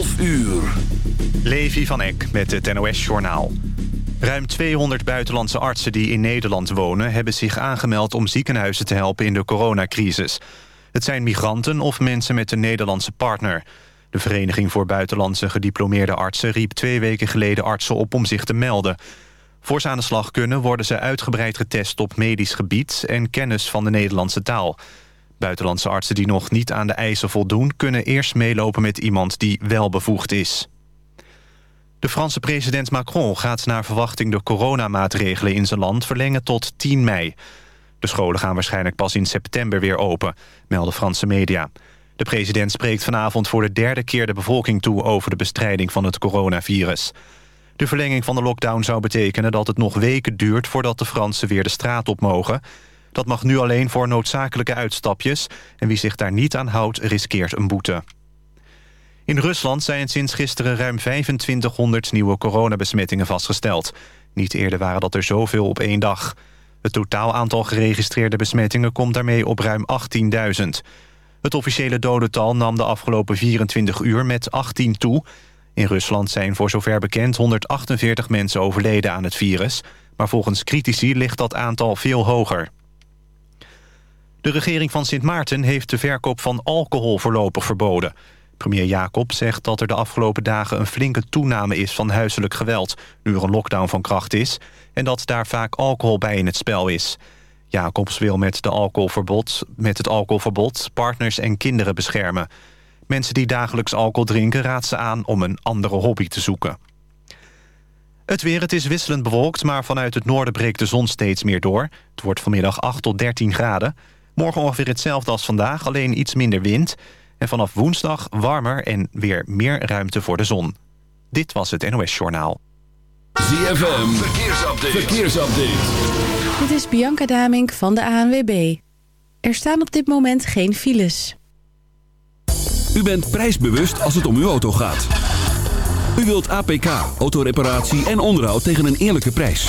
12 uur. Levi van Eck met het NOS-journaal. Ruim 200 buitenlandse artsen die in Nederland wonen... hebben zich aangemeld om ziekenhuizen te helpen in de coronacrisis. Het zijn migranten of mensen met een Nederlandse partner. De Vereniging voor Buitenlandse Gediplomeerde Artsen... riep twee weken geleden artsen op om zich te melden. Voor ze aan de slag kunnen worden ze uitgebreid getest op medisch gebied... en kennis van de Nederlandse taal... Buitenlandse artsen die nog niet aan de eisen voldoen... kunnen eerst meelopen met iemand die wel bevoegd is. De Franse president Macron gaat naar verwachting... de coronamaatregelen in zijn land verlengen tot 10 mei. De scholen gaan waarschijnlijk pas in september weer open, melden Franse media. De president spreekt vanavond voor de derde keer de bevolking toe... over de bestrijding van het coronavirus. De verlenging van de lockdown zou betekenen dat het nog weken duurt... voordat de Fransen weer de straat op mogen... Dat mag nu alleen voor noodzakelijke uitstapjes... en wie zich daar niet aan houdt, riskeert een boete. In Rusland zijn sinds gisteren ruim 2500 nieuwe coronabesmettingen vastgesteld. Niet eerder waren dat er zoveel op één dag. Het totaal aantal geregistreerde besmettingen komt daarmee op ruim 18.000. Het officiële dodental nam de afgelopen 24 uur met 18 toe. In Rusland zijn voor zover bekend 148 mensen overleden aan het virus... maar volgens critici ligt dat aantal veel hoger. De regering van Sint Maarten heeft de verkoop van alcohol voorlopig verboden. Premier Jacob zegt dat er de afgelopen dagen een flinke toename is van huiselijk geweld... nu er een lockdown van kracht is... en dat daar vaak alcohol bij in het spel is. Jacobs wil met, de alcoholverbod, met het alcoholverbod partners en kinderen beschermen. Mensen die dagelijks alcohol drinken raadt ze aan om een andere hobby te zoeken. Het weer, het is wisselend bewolkt, maar vanuit het noorden breekt de zon steeds meer door. Het wordt vanmiddag 8 tot 13 graden. Morgen ongeveer hetzelfde als vandaag, alleen iets minder wind. En vanaf woensdag warmer en weer meer ruimte voor de zon. Dit was het NOS Journaal. ZFM, verkeersupdate. verkeersupdate. Dit is Bianca Damink van de ANWB. Er staan op dit moment geen files. U bent prijsbewust als het om uw auto gaat. U wilt APK, autoreparatie en onderhoud tegen een eerlijke prijs.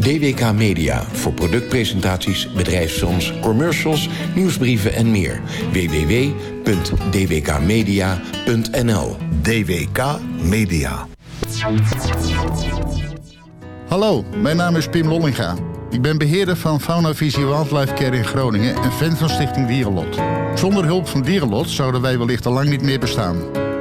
DWK Media voor productpresentaties, bedrijfsfilms, commercials, nieuwsbrieven en meer. www.dwkmedia.nl DWK Media. Hallo, mijn naam is Pim Lollinga. Ik ben beheerder van Fauna Visie Wildlife Care in Groningen en fan van Stichting Dierenlot. Zonder hulp van Dierenlot zouden wij wellicht al lang niet meer bestaan.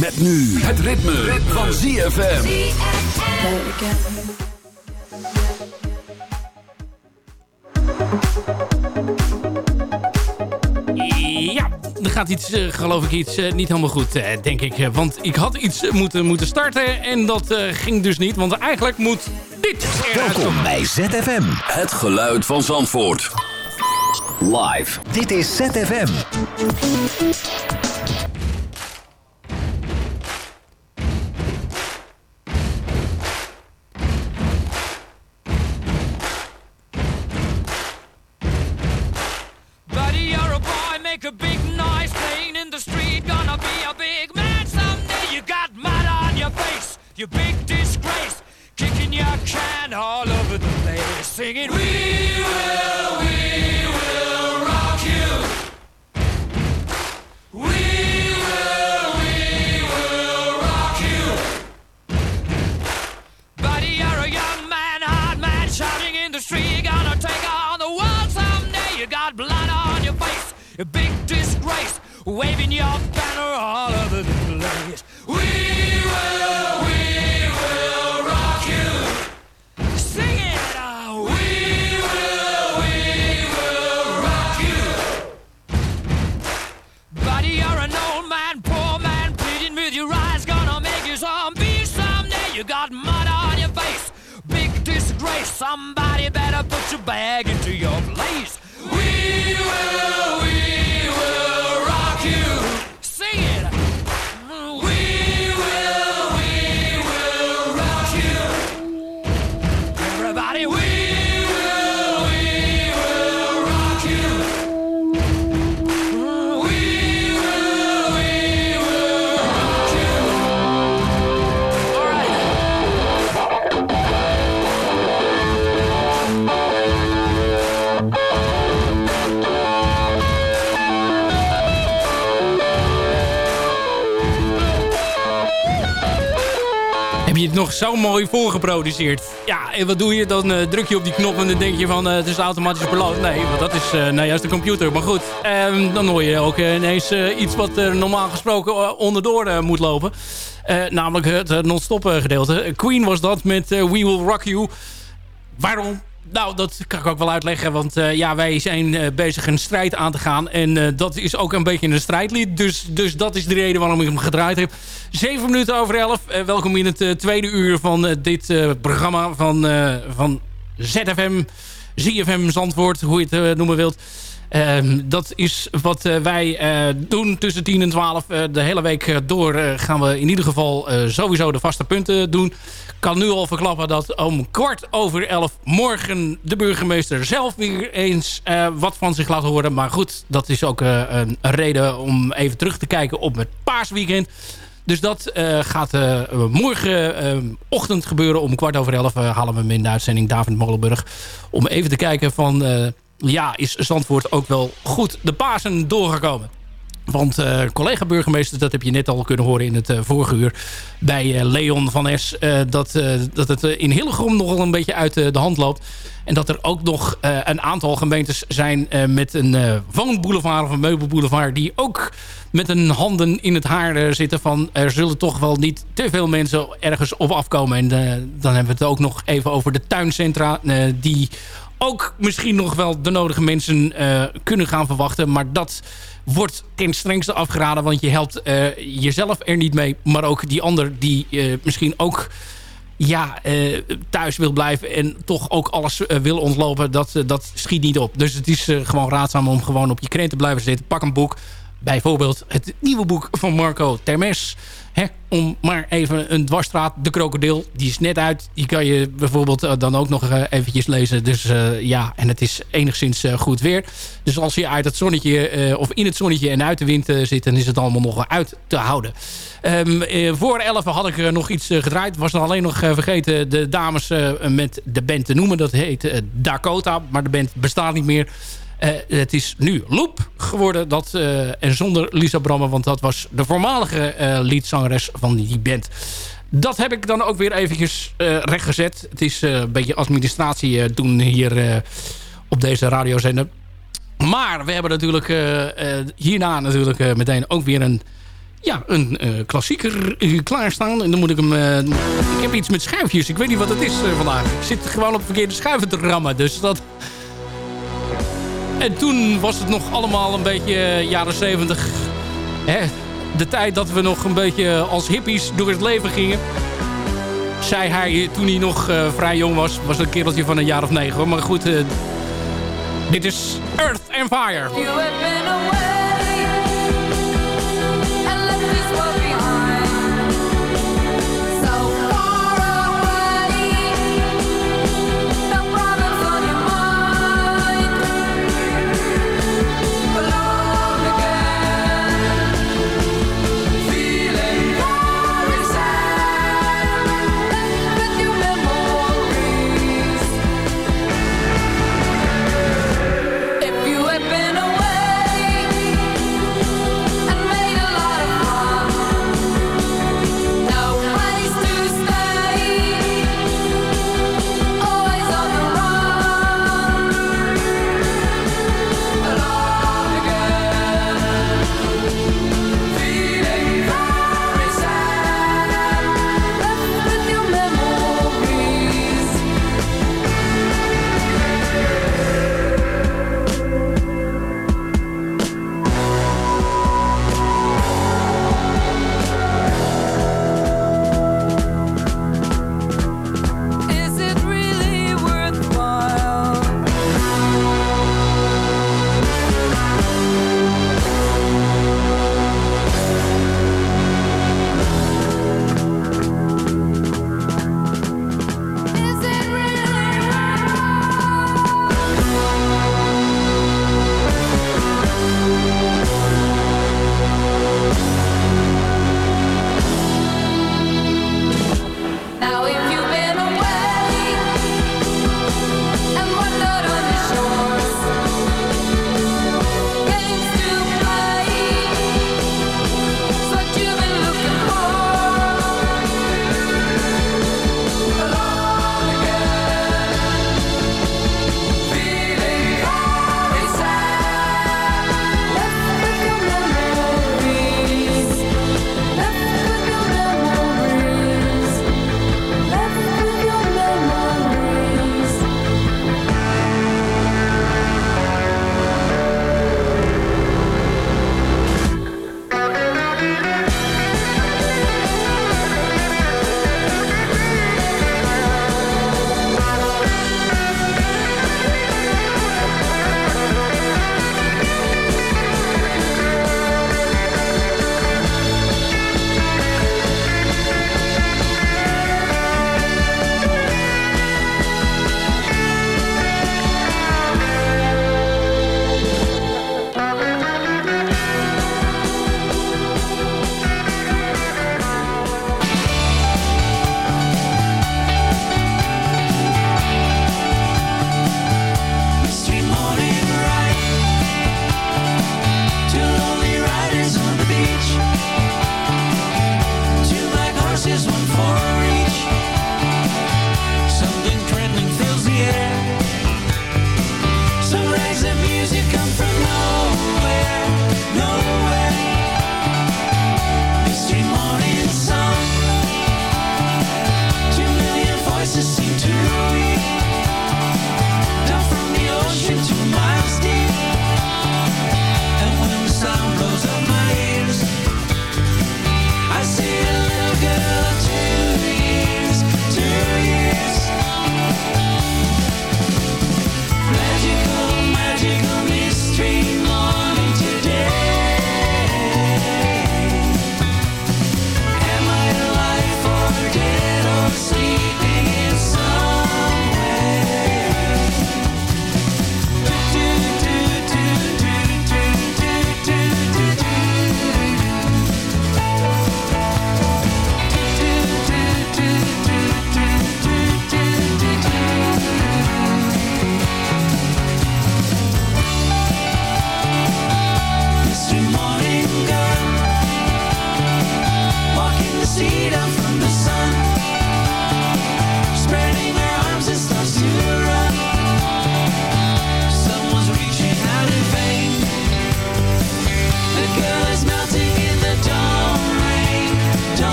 Met nu het ritme, van ZFM. Ja, er gaat iets, eh, geloof ik, iets eh, niet helemaal goed, eh, denk ik. Want ik had iets moeten, moeten starten en dat eh, ging dus niet. Want eigenlijk moet dit eruit Welkom komen. bij ZFM. Het geluid van Zandvoort. Live. Dit is ZFM. Zo mooi voorgeproduceerd? Ja, en wat doe je? Dan eh, druk je op die knop en dan denk je van eh, het is automatisch beloond. Nee, want dat is uh, nou juist de computer. Maar goed, ehm, dan hoor je ook eh, ineens eh, iets wat er normaal gesproken eh, onderdoor eh, moet lopen. Eh, namelijk het eh, non-stop eh, gedeelte. Queen was dat met eh, We Will Rock You. Waarom? Nou, dat kan ik ook wel uitleggen. Want eh, ja, wij zijn eh, bezig een strijd aan te gaan. En eh, dat is ook een beetje een strijdlied. Dus, dus dat is de reden waarom ik hem gedraaid heb. Zeven minuten over elf. Welkom in het tweede uur van dit programma van, van ZFM. ZFM Zandvoort, hoe je het noemen wilt. Ehm, dat is wat wij doen tussen 10 en 12. Eh, de hele week door gaan we in ieder geval sowieso de vaste punten doen. Kan nu al verklappen dat om kwart over 11 morgen de burgemeester zelf weer eens eh, wat van zich laat horen. Maar goed, dat is ook eh, een, reden om even terug te kijken op het paasweekend. Dus dat eh, gaat morgenochtend gebeuren. Om kwart over elf halen we hem in de uitzending David Molenburg. Om even te kijken van... ja, is Zandvoort ook wel goed de Pasen doorgekomen? Want eh, collega-burgemeester, dat heb je net al kunnen horen in het eh, vorige uur... bij eh, Leon van Es, dat, dat het in Hillegom nogal een beetje uit de hand loopt. En dat er ook nog een aantal gemeentes zijn met een woonboulevard of een meubelboulevard... die ook met hun handen in het haar zitten van... er zullen toch wel niet te veel mensen ergens op afkomen. En dan hebben we het ook nog even over de tuincentra... die ook misschien nog wel de nodige mensen eh, kunnen gaan verwachten. Maar dat wordt ten strengste afgeraden. Want je helpt eh, jezelf er niet mee. Maar ook die ander die eh, misschien ook ja, thuis wil blijven. En toch ook alles wil ontlopen. Dat, dat schiet niet op. Dus het is gewoon raadzaam om gewoon op je krent te blijven zitten. Pak een boek. Bijvoorbeeld het nieuwe boek van Marco Termes. Om maar even een dwarsstraat, De Krokodil, die is net uit. Die kan je bijvoorbeeld eh, dan ook nog eh, eventjes lezen. Dus eh, ja, en het is enigszins goed weer. Dus als je uit het zonnetje, of in het zonnetje en uit de wind zit... dan is het allemaal nog uit te houden. Ehm, eh, voor 11 had ik nog iets gedraaid. Was dan alleen nog vergeten de dames met de band te noemen. Dat heet Dakota, maar de band bestaat niet meer. Eh, het is nu Loop geworden. Dat, eh, en zonder Lisa Brammer, want dat was de voormalige eh leadzangeres van die band. Dat heb ik dan ook weer eventjes eh, rechtgezet. Het is een beetje administratie doen hier op deze radiozender. Maar we hebben natuurlijk hierna natuurlijk meteen ook weer een, ja, een klassieker klaarstaan. En dan moet ik hem... ik heb iets met schuifjes. Ik weet niet wat het is vandaag. Ik zit gewoon op verkeerde schuiven te rammen. Dus dat... En toen was het nog allemaal een beetje eh, jaren zeventig. De tijd dat we nog een beetje als hippies door het leven gingen. Zei hij toen hij nog eh, vrij jong was. Was een kereltje van een jaar of negen. Maar goed, eh, dit is Earth and Fire.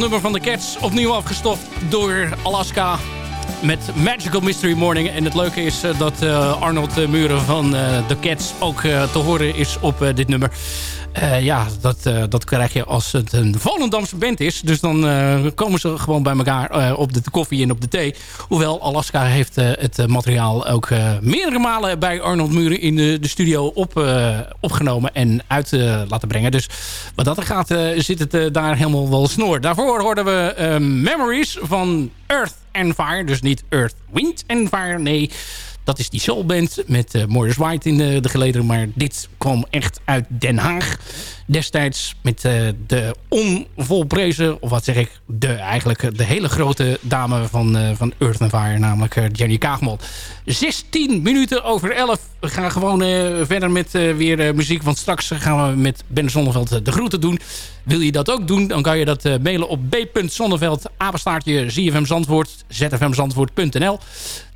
Nummer van de Cats, opnieuw afgestoft door Alaska met Magical Mystery Morning. En het leuke is eh, dat eh, Arnold eh, Muren van de Cats ook te horen is op dit nummer. Uh, ja, dat, uh, dat krijg je als het een Volendamse band is. Dus dan uh, komen ze gewoon bij elkaar op de koffie en op de thee. Hoewel Alaska heeft het materiaal ook meerdere malen bij Arnold Muren in de, de studio op, opgenomen en uit laten brengen. Dus wat dat er gaat zit het daar helemaal wel snor. Daarvoor hoorden we Memories van Earth and Fire. Dus niet Earth, Wind and Fire, nee... Dat is die soulband met uh, Morris White in de, de gelederen. Maar dit kwam echt uit Den Haag. Destijds met uh, de onvolprezen, of wat zeg ik, de, eigenlijk de hele grote dame van, uh, van Earth namelijk Jenny Kaagman. 16 minuten over 11. We gaan gewoon verder met weer muziek, want straks gaan we met Ben Zonneveld de groeten doen. Wil je dat ook doen, dan kan je dat mailen op b.zonneveld, apenstaartje, ZFM Zandvoort, zfmzandvoort.nl.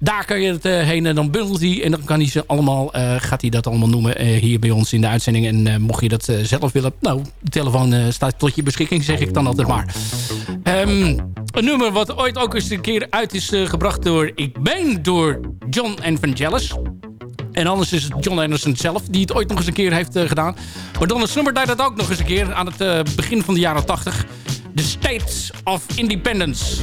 Daar kan je het heen en dan bundelt hij en dan kan hij ze allemaal, gaat hij dat allemaal noemen hier bij ons in de uitzending. En mocht je dat zelf willen nou, de telefoon staat tot je beschikking, zeg ik dan altijd maar. Um, een nummer wat ooit ook eens een keer uit is gebracht door Ik Ben, door John Evangelis. En anders is het John Anderson zelf die het ooit nog eens een keer heeft gedaan. Maar Donna Summer deed dat ook nog eens een keer aan het begin van de jaren 80. The States of Independence.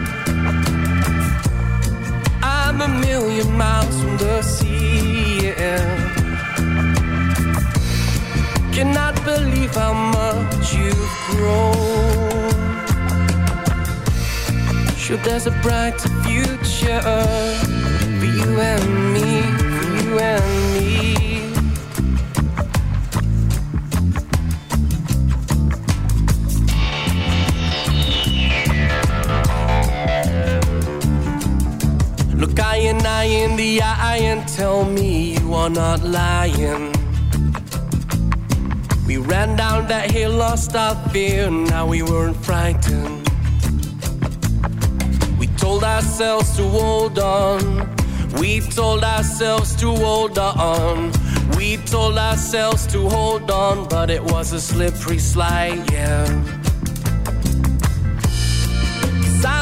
I'm a million miles from the sea. Yeah. Cannot believe how much you've grown. Sure, there's a brighter future for you and me, for you and me. Look and I in the eye and tell me you are not lying. We ran down that hill, lost our fear, now we weren't frightened. We told ourselves to hold on. We told ourselves to hold on. We told ourselves to hold on, but it was a slippery slide, yeah.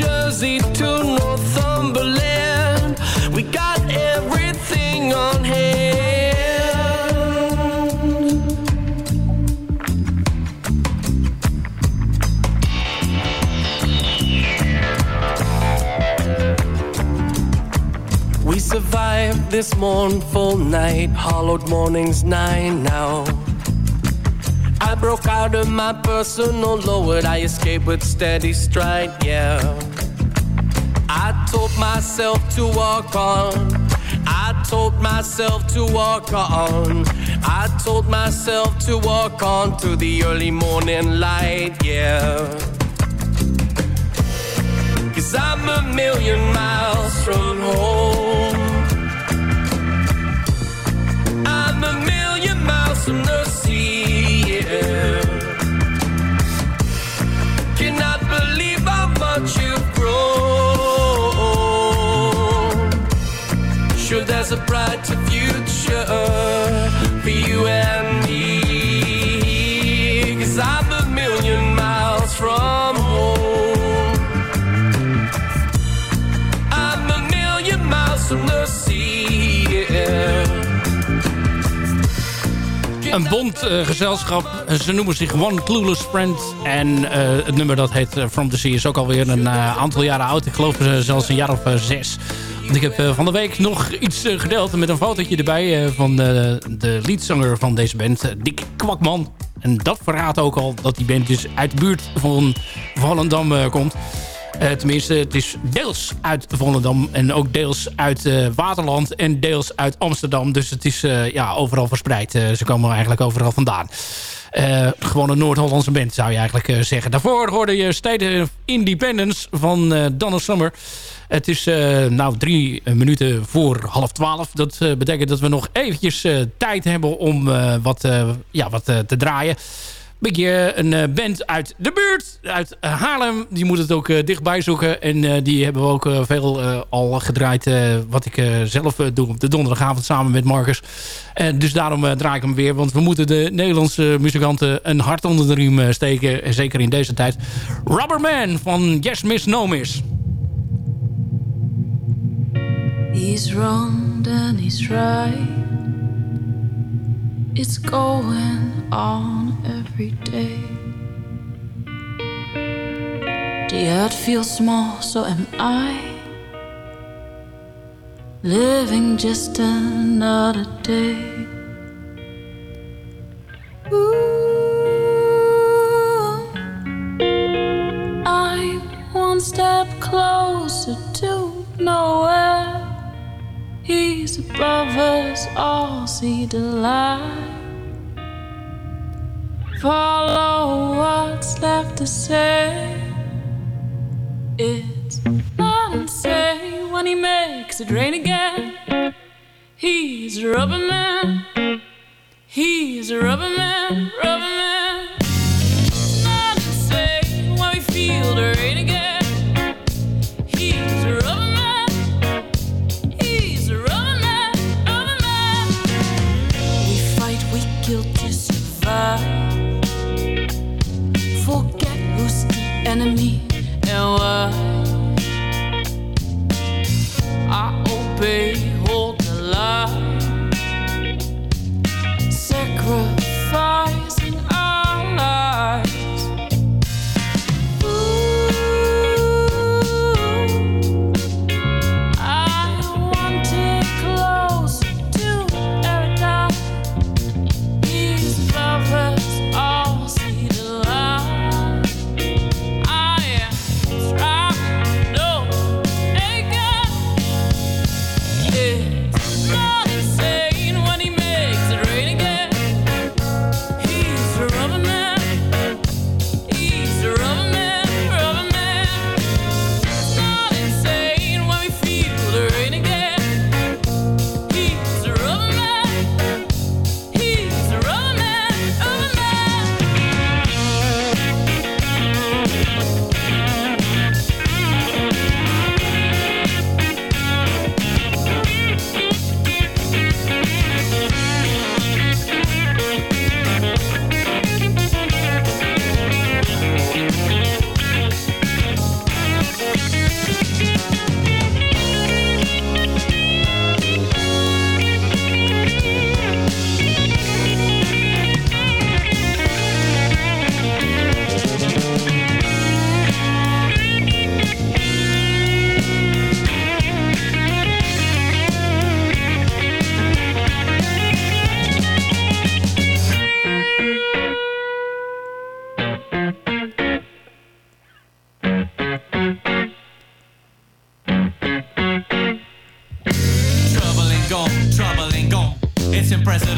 Jersey to Northumberland, we got everything on hand. We survived this mournful night, hollowed mornings nine now. I broke out of my personal lowered, I escaped with steady stride, yeah. Told myself to walk on. I told myself to walk on. I told myself to walk on to the early morning light, yeah. Cause I'm a million miles from home. Sure, there's a brighter future for you me. Cause I'm a million miles from home. I'm a million miles from the sea. Een bond eh, gezelschap. Ze noemen zich One Clueless Friend. En eh, het nummer dat heet eh, From the Sea is ook alweer een eh, aantal jaren oud. Ik geloof zelfs een jaar of zes. Ik heb eh, van de week nog iets eh, gedeeld met een fotootje erbij... eh, van de, leadzanger van deze band, Dick Kwakman. En dat verraadt ook al dat die band dus uit de buurt van Volendam komt. Tenminste, het is deels uit Volendam en ook deels uit Waterland en deels uit Amsterdam. Dus het is ja, overal verspreid. Ze komen eigenlijk overal vandaan. Eh, gewoon een Noord-Hollandse band zou je eigenlijk eh, zeggen. Daarvoor hoorde je State of Independence van eh Donna Summer. Het is eh, nou drie minuten voor half twaalf. Dat betekent dat we nog eventjes tijd hebben om wat, ja, wat te draaien beetje een eh, band uit de buurt, uit eh, Haarlem. Die moet het ook eh, dichtbij zoeken. En die hebben we ook veel al gedraaid. wat ik zelf doe op de donderdagavond samen met Marcus. Dus daarom draai ik hem weer. Want we moeten de Nederlandse muzikanten een hart onder de riem steken. En zeker in deze tijd. Rubberman van Yes Miss No Miss. He's wronged and he's right. It's going on every day. The earth feels small, so am I. living just another day. Ooh, I'm one step closer to nowhere. He's above us all, see the light. Follow what's left to say. It's insane when he makes it rain again. He's a rubber man. He's a rubber man, rubber man. Insane when we feel the rain again.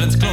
It's in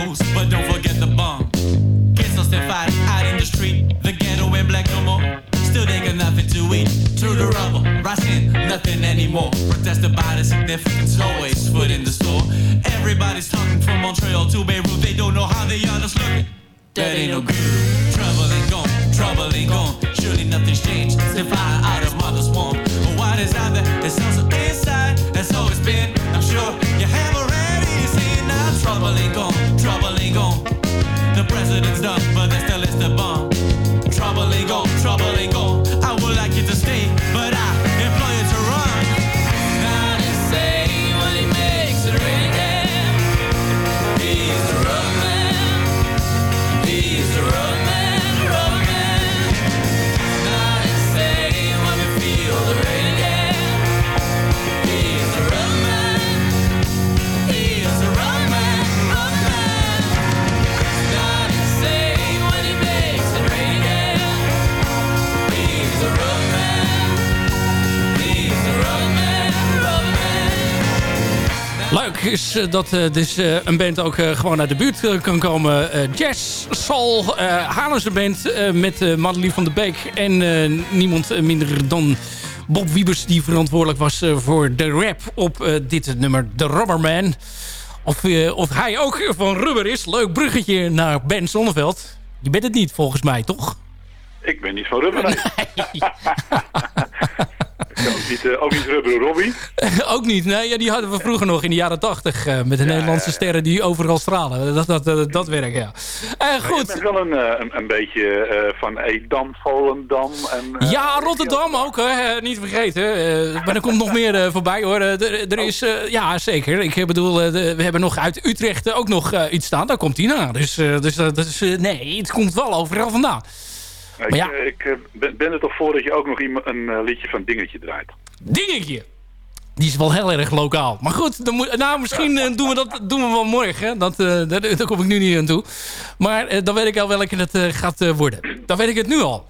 dat eh, dus eh, een band ook eh, gewoon uit de buurt eh, kan komen. Eh, jazz, soul, eh Haarlemse band eh, met eh Madeleine van der Beek. En eh, niemand eh, minder dan Bob Wiebers die verantwoordelijk was eh, voor de rap op eh, dit nummer, The Rubberman. Of, eh, of hij ook van rubber is. Leuk bruggetje naar Ben Zonneveld. Je bent het niet volgens mij, toch? Ik ben niet van rubber. nee. Ook niet, eh, ook niet rubber Robbie. ook niet. Nee, ja, die hadden we vroeger nog in de jaren tachtig. eh, met de Nederlandse sterren die overal stralen. Dat, dat, dat, dat werk, ja. Eh, goed. Ik ben wel een, een, een beetje van Edam, Volendam. En, Ja, Rotterdam ook, hè. Niet vergeten. Maar er komt nog meer voorbij, hoor. Er, er is, ja, zeker. Ik bedoel, we hebben nog uit Utrecht ook nog iets staan. Daar komt hij na. Dus, dus dat is... nee, het komt wel overal vandaan. Maar ja. eh, ik eh, ben, ben er toch voor dat je ook nog een eh, liedje van Dingetje draait. Dingetje. Die is wel heel erg lokaal. Maar goed, dan moet, nou, misschien doen, we dat, doen we wel morgen. Dat, eh, daar, daar kom ik nu niet aan toe. Maar dan weet ik al welke het gaat worden. Dan weet ik het nu al.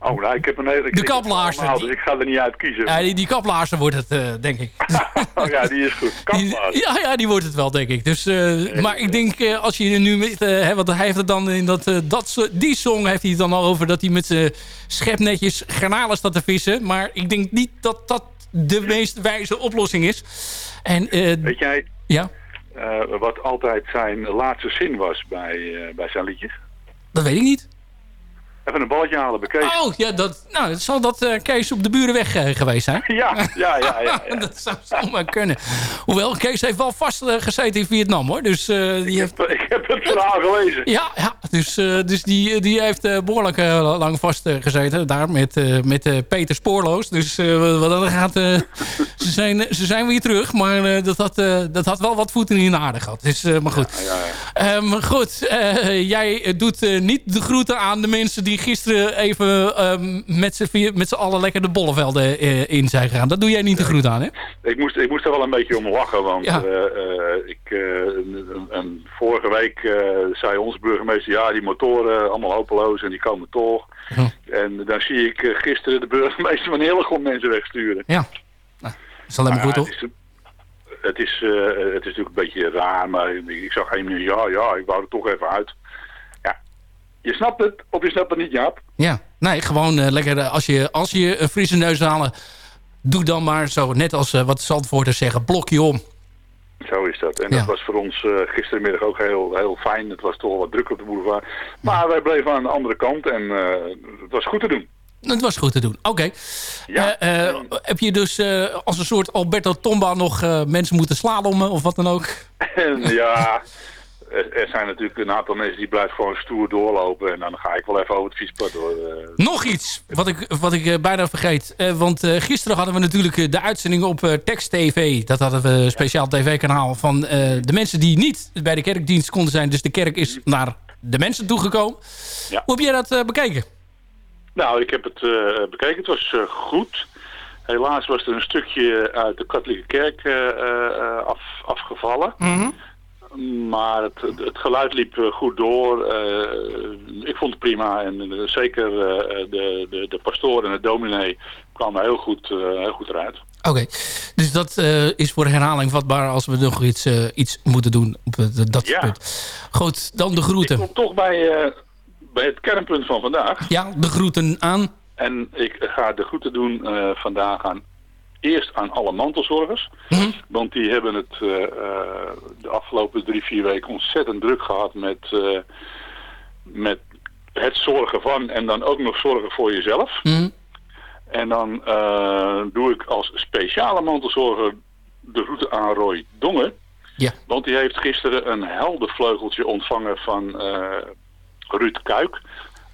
Oh, nou, ik heb een hele... De kaplaarzen, allemaal, Dus ik ga er niet uit kiezen. Ja, die, die kaplaarzen wordt het, eh, denk ik. Oh ja, die is goed. Kaplaarzen. Ja, ja, die wordt het wel, denk ik. Dus, eh, maar ik denk, eh, als je er nu met... hè, want hij heeft het dan in dat... dat die song heeft hij het dan al over dat hij met zijn schepnetjes garnalen staat te vissen. Maar ik denk niet dat dat de meest wijze oplossing is. En, Weet jij ja, wat altijd zijn laatste zin was bij, bij zijn liedjes? dat weet ik niet. Even een balletje halen bij Kees. Oh, ja, dat, nou, zal dat eh, Kees op de burenweg eh, geweest zijn. Ja, ja, ja. ja, ja. dat zou zomaar kunnen. Hoewel, Kees heeft wel vast eh, gezeten in Vietnam, hoor. Dus die heeft... Ik heb het verhaal gelezen. Ja, ja dus, dus die, die heeft eh, behoorlijk eh, lang vast gezeten. Daar met, met Peter Spoorloos. Dus wat dat gaat, ze, zijn, ze zijn weer terug. Maar dat, had, dat had wel wat voeten in de aarde gehad. Dus, maar goed. Ja, ja. Eh, maar goed, jij doet niet de groeten aan de mensen die gisteren even ehm, met z'n allen lekker de bollevelden eh, in zijn gegaan. Dat doe jij niet de groet aan, hè? Ik moest, ik moest er wel een beetje om lachen, want Ja. eh, eh, ik, een- een- vorige week zei onze burgemeester, ja, die motoren allemaal hopeloos en die komen toch. En dan zie ik gisteren de burgemeester van Hillegom mensen wegsturen. Ja. Nou, dat is alleen maar goed, toch? Het is, het, is, het is natuurlijk een beetje raar, maar ik zag minuut, ja, ja, ik wou er toch even uit. Ja, je snapt het of je snapt het niet, Jaap. Ja, nee, gewoon eh, lekker eh, als je, als je een frisse neus halen... doe dan maar zo, net als eh, wat Zandvoorters zeggen, blokje om. Zo is dat. En Ja. dat was voor ons eh, gistermiddag ook heel, heel fijn. Het was toch wel wat druk op de boulevard. Maar wij bleven aan de andere kant en het was goed te doen. Het was goed te doen. Oké. Eh, heb je dus als een soort Alberto Tomba nog mensen moeten slalommen of wat dan ook? Ja, er, er zijn natuurlijk een aantal mensen die blijven gewoon stoer doorlopen. En dan ga ik wel even over het fietspad door. eh. Nog iets wat ik, wat ik eh, bijna vergeet. Eh, want gisteren hadden we natuurlijk de uitzending op eh, Text TV. Dat hadden we een speciaal tv-kanaal van de mensen die niet bij de kerkdienst konden zijn. Dus de kerk is naar de mensen toegekomen. Ja. Hoe heb jij dat bekeken? Nou, ik heb het bekeken. Het was goed. Helaas was er een stukje uit de katholieke kerk af, afgevallen. Maar het, het, geluid liep eh, goed door. Eh, ik vond het prima. En eh, zeker de, de, de pastoor en de dominee kwamen heel goed, heel goed eruit. Oké, dus dat is voor herhaling vatbaar als we nog iets, iets moeten doen op dat Ja. punt. Goed, dan de groeten. Kom toch bij, bij het kernpunt van vandaag. Ja, de groeten aan. En ik ga de groeten doen vandaag aan eerst aan alle mantelzorgers. Want die hebben het eh, eh, de afgelopen drie, vier weken ontzettend druk gehad met, eh, met het zorgen van en dan ook nog zorgen voor jezelf. En dan doe ik als speciale mantelzorger de groeten aan Roy Dongen. Ja. Want die heeft gisteren een heldenvleugeltje ontvangen van Ruud Kuik.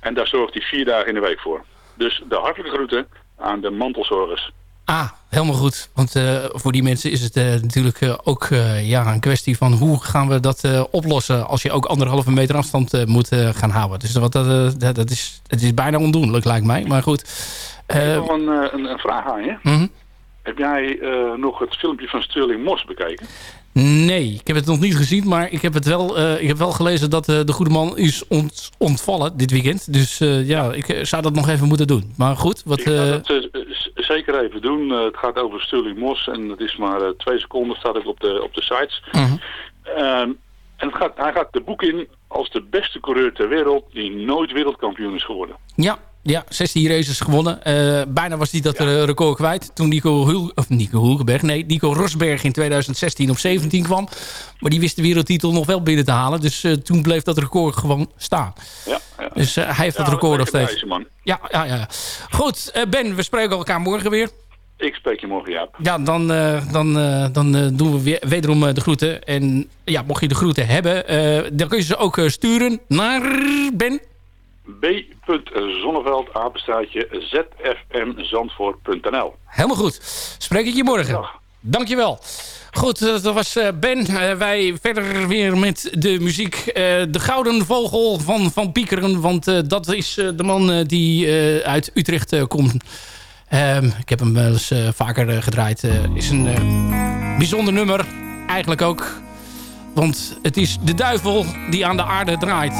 En daar zorgt hij vier dagen in de week voor. Dus de hartelijke groeten aan de mantelzorgers. Ah, helemaal goed. Want eh, voor die mensen is het eh, natuurlijk eh, ook ja, een kwestie van hoe gaan we dat oplossen als je ook anderhalve meter afstand moet gaan houden. Dus wat, dat, dat, is, het is bijna ondoenlijk lijkt mij. Maar goed. Ik heb nog een, een, een vraag aan je. mhm. Heb jij nog het filmpje van Sterling Mos bekeken? Nee, ik heb het nog niet gezien, maar ik heb, het wel, ik heb wel gelezen dat de goede man is ont- ontvallen dit weekend. Dus ja, ik zou dat nog even moeten doen. Maar goed, wat... Ik ga dat z- zeker even doen. Eh, het gaat over Sterling Mos en het is maar eh, twee seconden staat ik op de, op de sites. mhm. Ehm, en het gaat, hij gaat de boek in als de beste coureur ter wereld die nooit wereldkampioen is geworden. Ja, ja, 16 races gewonnen. Eh, bijna was hij dat eh, record kwijt. Toen Nico, Hul of Nico Hulkenberg, nee, Nico Rosberg in 2016 op 17 kwam. Maar die wist de wereldtitel nog wel binnen te halen. Dus eh, toen bleef dat record gewoon staan. Ja, ja. Dus hij heeft dat record nog steeds. Ja, ja, ja. Goed, Ben, we spreken elkaar morgen weer. Ik spreek je morgen, Jaap. Ja, dan, dan, dan doen we weer, wederom de groeten. En ja, mocht je de groeten hebben, dan kun je ze ook sturen naar Ben. b.zonneveld, apenstaartje, zfmzandvoort.nl Helemaal goed. Spreek ik je morgen. Dankjewel. Goed, eh, dat was eh, Ben. Eh, wij verder weer met de muziek. De Gouden Vogel van Van Piekeren. Want dat is de man die uit Utrecht komt. Ehm, ik heb hem wel eens vaker gedraaid. Is een bijzonder nummer. Eigenlijk ook. Want het is de duivel die aan de aarde draait.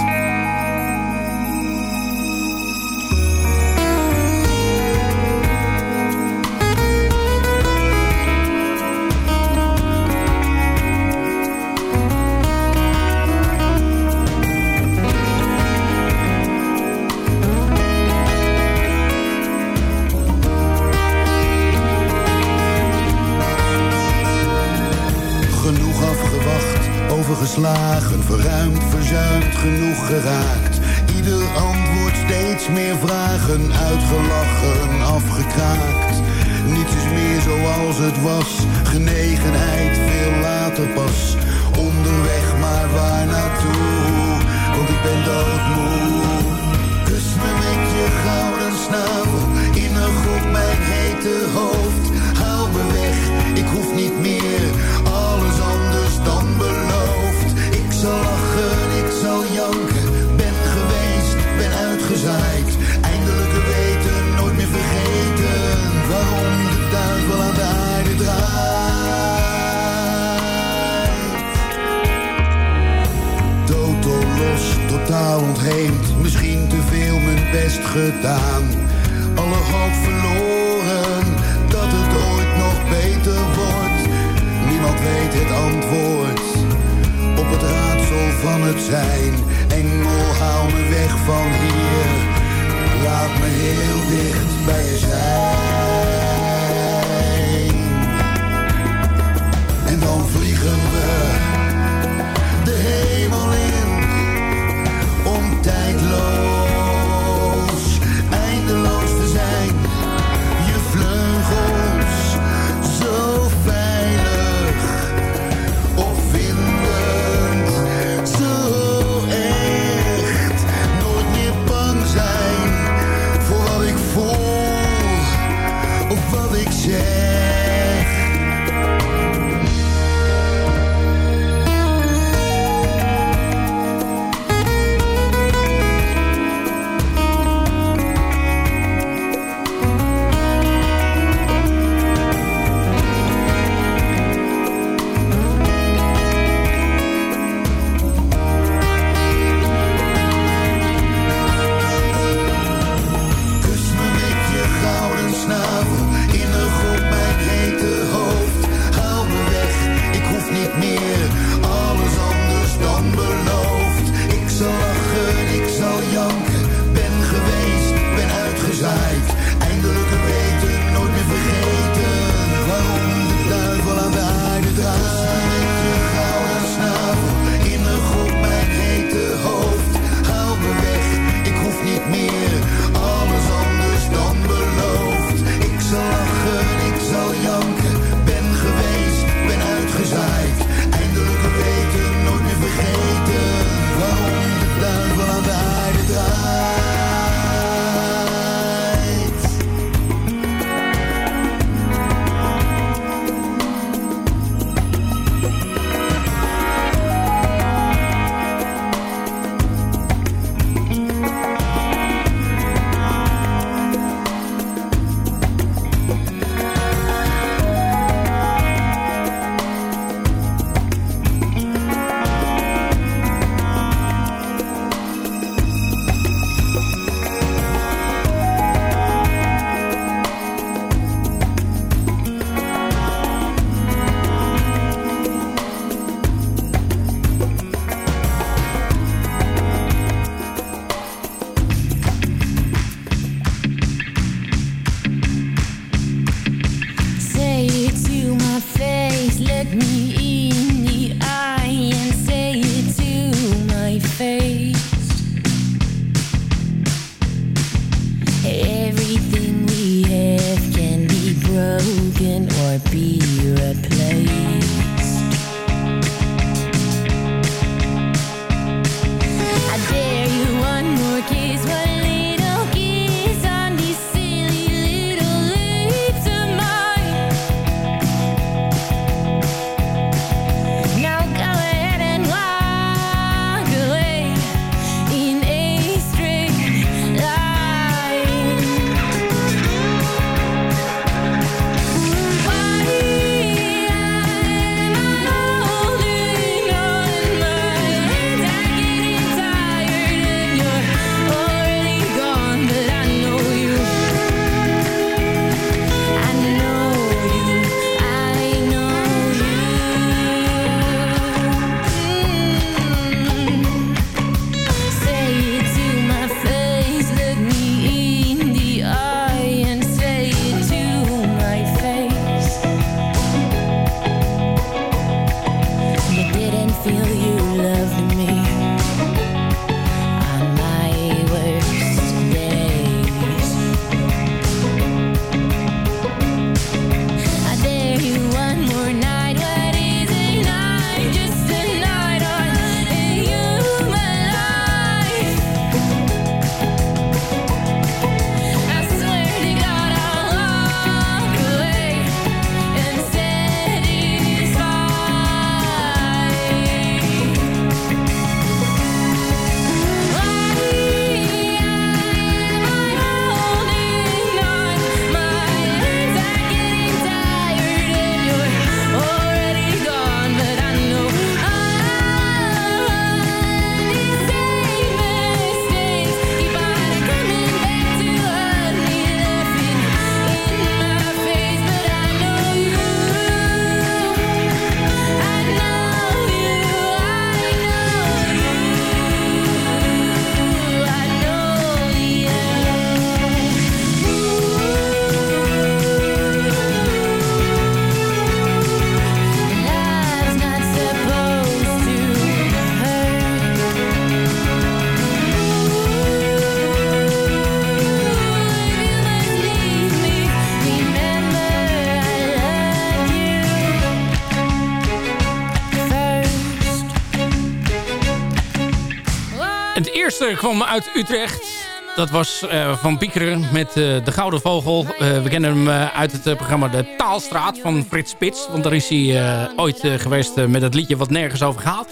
Eerste kwam uit Utrecht. Dat was eh, Van Piekeren met eh, De Gouden Vogel. Eh, we kennen hem uit het programma De Taalstraat van Frits Spits. Want daar is hij ooit geweest met het liedje wat nergens over gaat.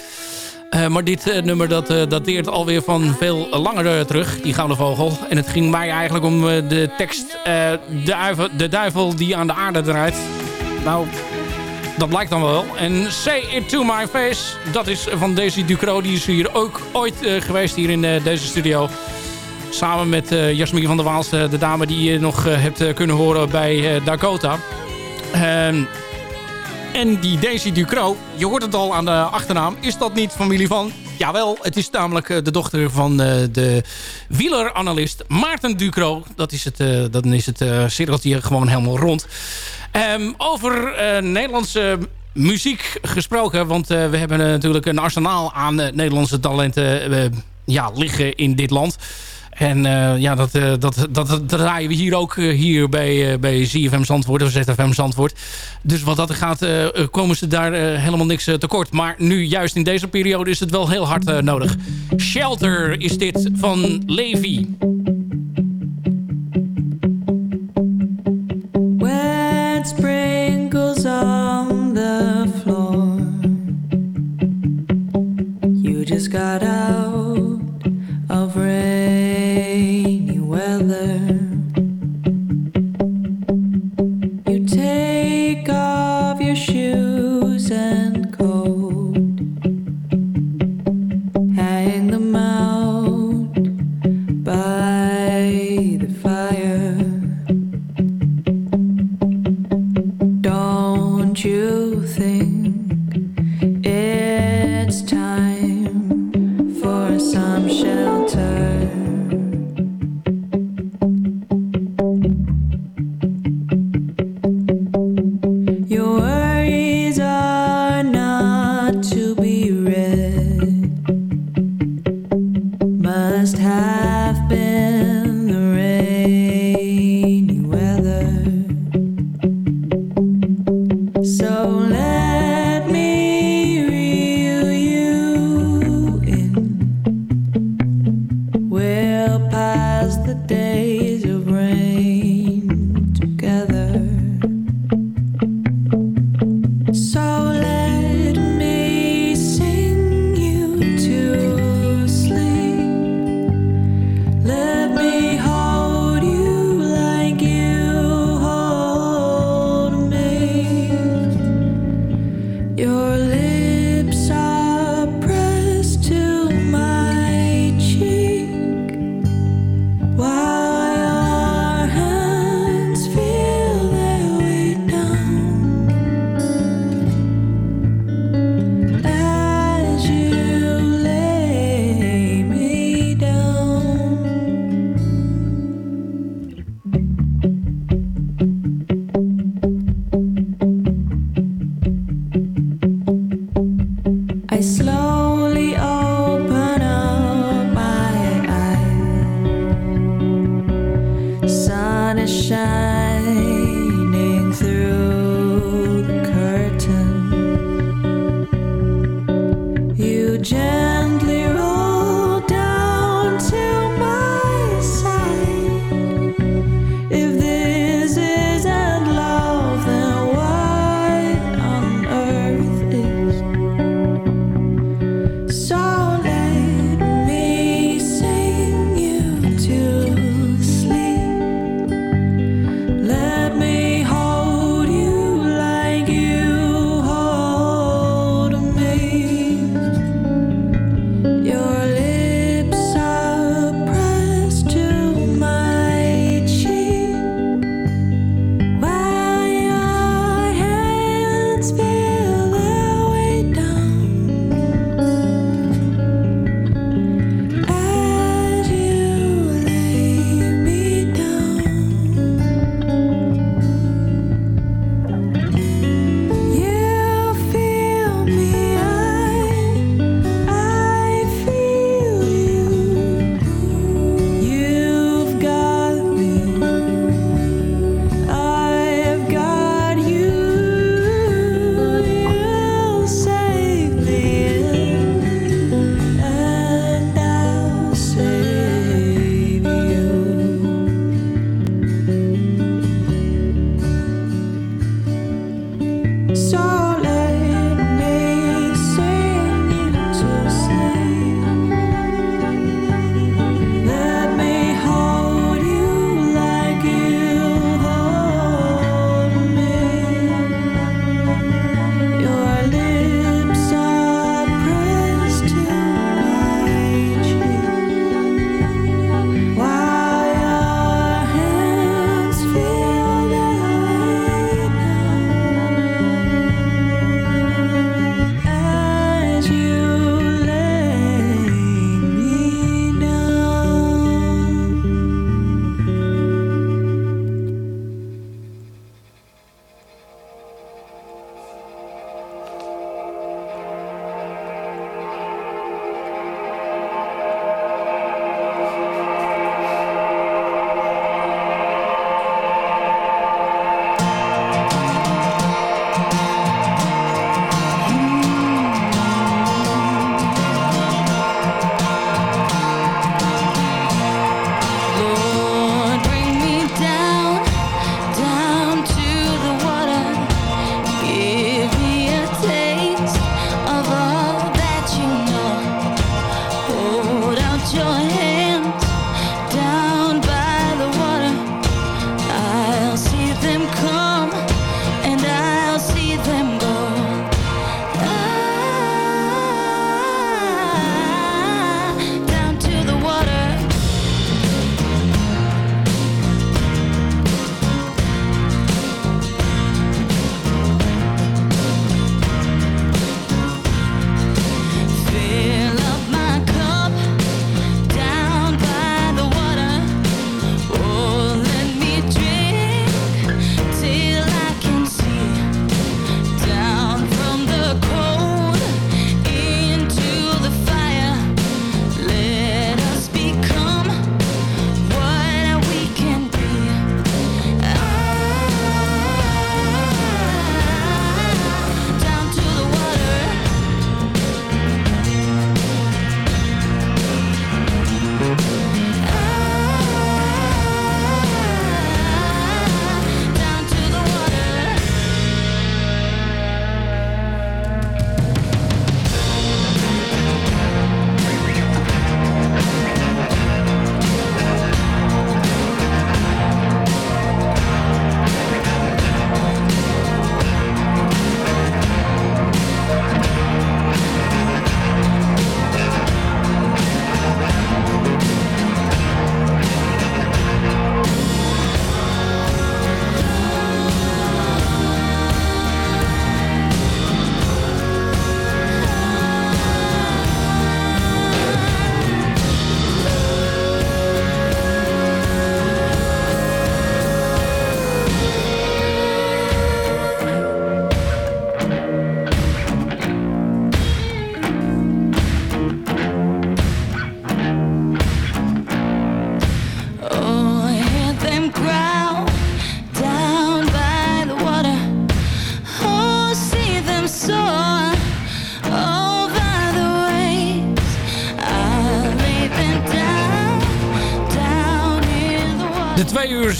Maar dit nummer dat, dateert alweer van veel langer terug, die Gouden Vogel. En het ging mij eigenlijk om de tekst de, de duivel die aan de aarde draait. Nou, dat blijkt dan wel. En Say It To My Face, dat is van Daisy Ducro. Die is hier ook ooit eh, geweest hier in eh, deze studio. Samen met eh Jasmine van der Waals, de, dame die je nog hebt kunnen horen bij Dakota. Ehm, en die Daisy Ducro, je hoort het al aan de achternaam, is dat niet familie van? Jawel, het is namelijk de dochter van de wieleranalist Maarten Ducro. Dat is het, dan is het cirkeltje gewoon helemaal rond. Ehm, over eh, Nederlandse muziek gesproken, want eh, we hebben eh, natuurlijk een arsenaal aan Nederlandse talenten ja, liggen in dit land. En ja, dat, dat, dat, draaien we hier ook hier bij, bij ZFM Zandvoort of ZFM Zandvoort. Dus wat dat gaat, komen ze daar helemaal niks tekort. Maar nu, juist in deze periode, is het wel heel hard nodig. Shelter is dit van Levi. Got out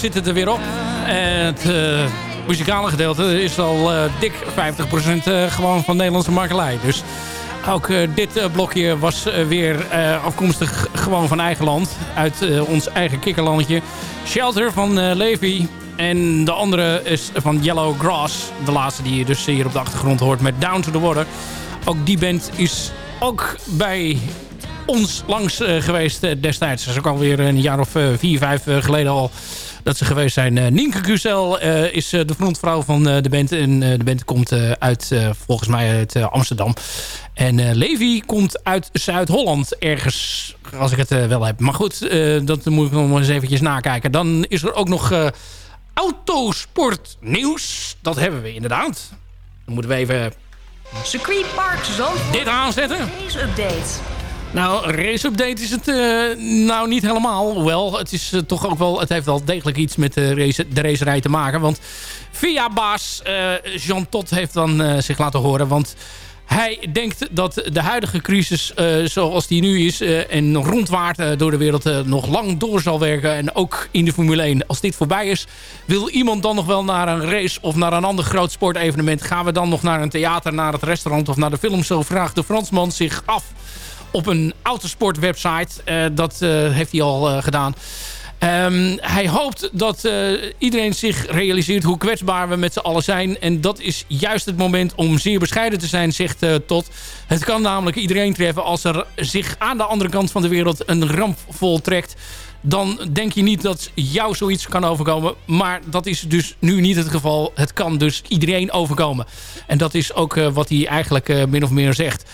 uur zitten er weer op. Het uh, muzikale gedeelte is al uh, dik 50% uh, gewoon van Nederlandse makelij. Dus ook dit blokje was weer afkomstig gewoon van eigen land. Uit ons eigen kikkerlandje. Shelter van Levi. En de andere is van Yellow Grass. De laatste die je dus hier op de achtergrond hoort met Down to the Water. Ook die band is ook bij ons langs geweest destijds. Dat is alweer een jaar of vier, vijf geleden al dat ze geweest zijn. Nienke Cusel is de frontvrouw van de band. En de band komt uit, volgens mij uit Amsterdam. En Levi komt uit Zuid-Holland ergens, als ik het wel heb. Maar goed, dat moet ik nog eens eventjes nakijken. Dan is er ook nog autosportnieuws. Dat hebben we inderdaad. Dan moeten we even... Circuitpark Zandvoort. Dit aanzetten. Race update. Nou, race-update is het uh, nou niet helemaal. Hoewel, het, is, uh, toch ook wel, het heeft wel degelijk iets met de, race, de racerij te maken. Want via baas Jean Tot heeft dan zich laten horen. Want hij denkt dat de huidige crisis zoals die nu is... en rondwaart door de wereld nog lang door zal werken. En ook in de Formule 1. Als dit voorbij is, wil iemand dan nog wel naar een race... of naar een ander groot sportevenement? Gaan we dan nog naar een theater, naar het restaurant of naar de film? Zo vraagt de Fransman zich af op een autosportwebsite. Uh, dat uh, heeft hij al uh, gedaan. Um, hij hoopt dat iedereen zich realiseert hoe kwetsbaar we met z'n allen zijn. En dat is juist het moment om zeer bescheiden te zijn, zegt Tot. Het kan namelijk iedereen treffen als er zich aan de andere kant van de wereld een ramp voltrekt. Dan denk je niet dat jou zoiets kan overkomen. Maar dat is dus nu niet het geval. Het kan dus iedereen overkomen. En dat is ook wat hij eigenlijk min of meer zegt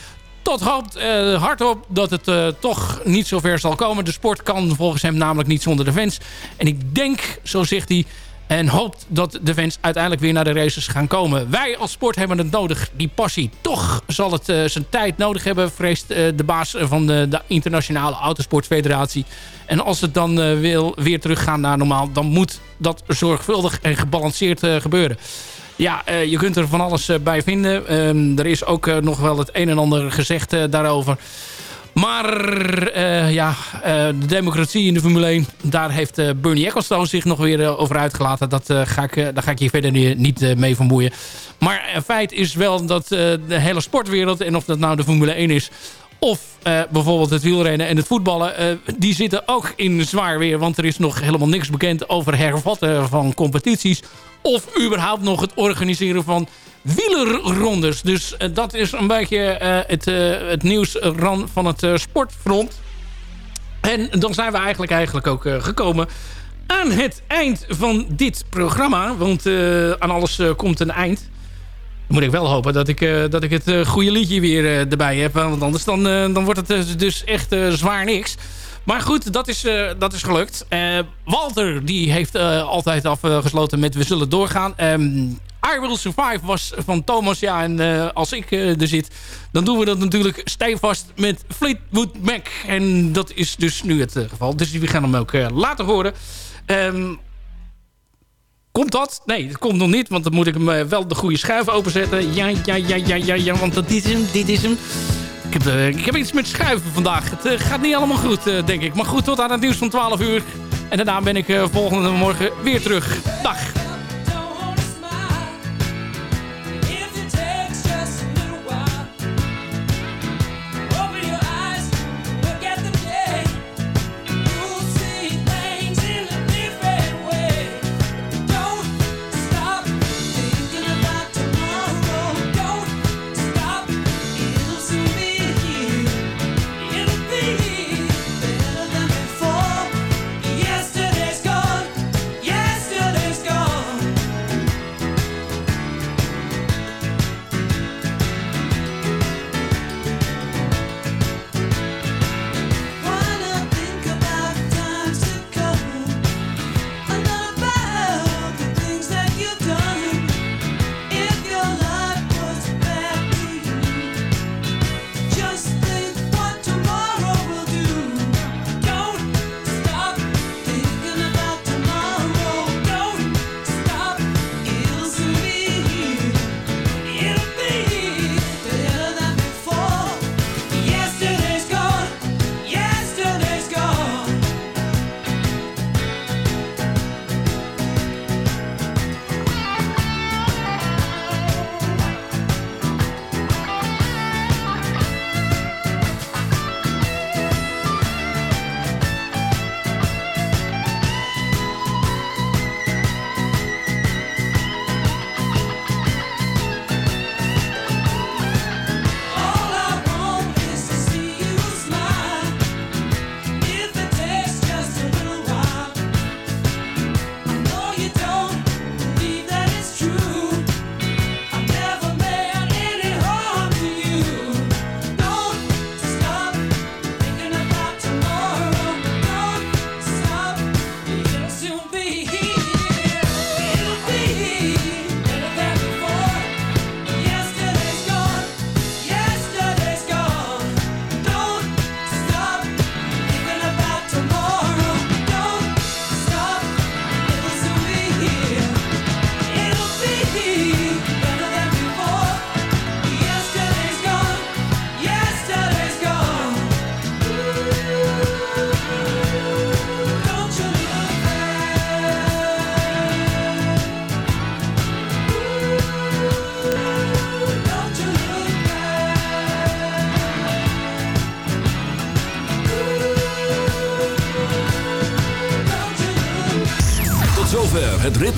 tot hoopt uh, hardop dat het uh, toch niet zo ver zal komen. De sport kan volgens hem namelijk niet zonder de fans. En ik denk, zo zegt hij, en hoopt dat de fans uiteindelijk weer naar de races gaan komen. Wij als sport hebben het nodig, die passie. Toch zal het uh, zijn tijd nodig hebben, vreest de baas van de, de, Internationale Autosportfederatie. En als het dan wil weer teruggaan naar normaal, dan moet dat zorgvuldig en gebalanceerd gebeuren. Ja, uh, je kunt er van alles uh, bij vinden. Um, er is ook uh, nog wel het een en ander gezegd daarover. Maar ja, de democratie in de Formule 1... daar heeft Bernie Ecclestone zich nog weer over uitgelaten. Dat, ga ik, daar ga ik je verder niet mee vermoeien. Maar feit is wel dat de hele sportwereld... en of dat nou de Formule 1 is... Of uh, bijvoorbeeld het wielrennen en het voetballen. Uh, die zitten ook in zwaar weer. Want er is nog helemaal niks bekend over hervatten van competities. Of überhaupt nog het organiseren van wielerrondes. Dus uh, dat is een beetje het, het nieuws van het sportfront. En dan zijn we eigenlijk, eigenlijk ook gekomen aan het eind van dit programma. Want aan alles komt een eind moet ik wel hopen dat ik, uh, dat ik het uh, goede liedje weer uh, erbij heb. Want anders dan, dan wordt het dus echt zwaar niks. Maar goed, dat is, dat is gelukt. Walter die heeft altijd afgesloten met we zullen doorgaan. Um, I Will Survive was van Thomas. Ja, en als ik er zit, dan doen we dat natuurlijk stijfvast met Fleetwood Mac. En dat is dus nu het geval. Dus we gaan hem ook laten horen. Um, Komt dat? Nee, dat komt nog niet. Want dan moet ik hem eh, wel de goede schuif openzetten. Ja, ja, ja, ja, ja, ja. Want dat, dit is hem, dit is hem. Ik heb, uh, ik heb iets met schuiven vandaag. Het uh, gaat niet allemaal goed, denk ik. Maar goed, tot aan het nieuws van 12 uur. En daarna ben ik volgende morgen weer terug. Dag.